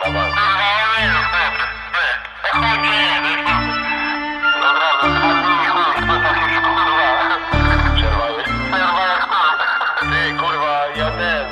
Ty kurwa, ja ten.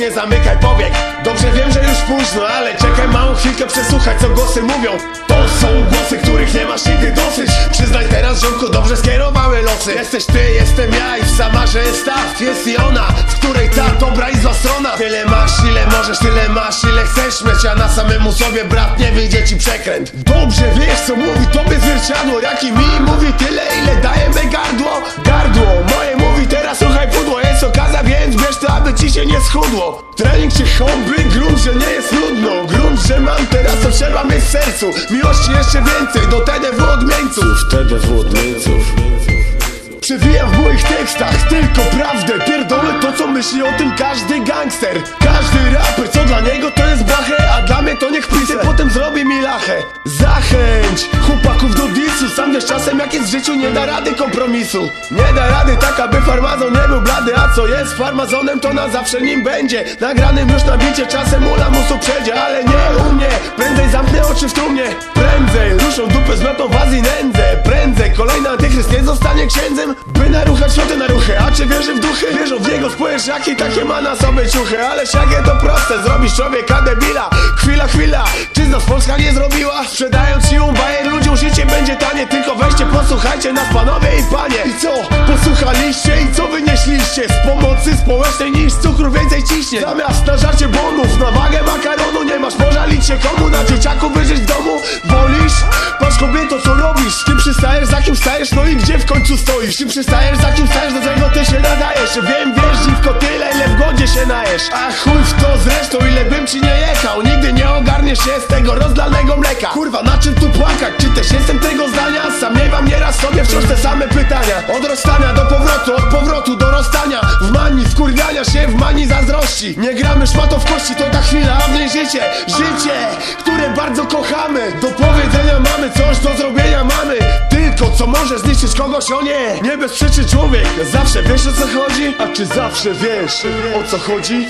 Nie zamykaj powiek. Dobrze wiem, że już późno, ale czekaj małą chwilkę przesłuchać co głosy mówią. To są głosy, których nie masz nigdy dosyć. Przyznaj teraz ziomku, dobrze skierowały losy. Jesteś ty, jestem ja i w Samarze jest staw Jest i ona, w której ta dobra i zła strona. Tyle masz, ile możesz, tyle masz, ile chcesz mieć A na samemu sobie brat nie wyjdzie ci przekręt. Dobrze wiesz co mówi tobie zwierciadło. Jak i mi mówi tyle, ile daje me gardło. Gardło, się nie schudło. Trening czy hobby, grunt, że nie jest nudno. Grunt, że mam teraz, co trzeba mieć w sercu. Miłości jeszcze więcej, do TDW odmieńców TDW odmieńców Przewijam w moich tekstach tylko prawdę. Pierdolę to co myśli o tym każdy gangster. Każdy raper, co dla niego to jest blachę A dla mnie to niech pisze, potem zrobi mi lachę. Zachęć disu Sam wiesz czasem jak jest w życiu nie da rady kompromisu. Nie da rady tak aby farmazon nie był blady. A co jest farmazonem to na zawsze nim będzie. Nagranym już na bicie czasem ula musu przejdzie Ale nie u mnie, prędzej zamknę oczy w trumnie Prędzej ruszą dupę z miotą w Azji nędzę. Prędzej kolejny antychryst nie zostanie księdzem By naruchać świąty na ruchy A czy wierzy w duchy? Wierzą w niego spójrz jakie takie ma na sobie ciuchy Ale jakie to proste, zrobisz człowieka debila Chwila, chwila, czy z nas Polska nie zrobiła? Sprzedając siłą bajer ludziom życie będzie tanie Tylko weźcie, posłuchajcie nas panowie i panie I co? Posłuchaliście i co wynieśliście? Z pomocy społecznej niż cukru więcej ciśnie Zamiast na żarcie bonów, na wagę makaronu Nie masz pożalić się komu, na dzieciaku wyżyć w domu Wolisz? Patrz kobieto co za kim stajesz, no i gdzie w końcu stoisz? Ty przystajesz, za kim stajesz, do czego ty się nadajesz? Wiem, wiesz dziwko tyle, ile w godzie się najesz. A chuj w to zresztą, ile bym ci nie jechał. Nigdy nie ogarniesz się z tego rozlanego mleka. Kurwa, na czym tu płakać? Czy też jestem tego zdania? Sam nie wam nieraz sobie wciąż te same pytania. Od rozstania do powrotu, od powrotu do rozstania. W manii wkurwiania się, w manii zazdrości. Nie gramy szmatą w kości, to ta chwila, a w niej życie. Życie, które bardzo kochamy. Do powiedzenia mamy coś, do zrobienia mamy Tylko co może zniszczyć kogoś, o nie Nie bezprzeczy człowiek, zawsze wiesz o co chodzi? A czy zawsze wiesz o co chodzi?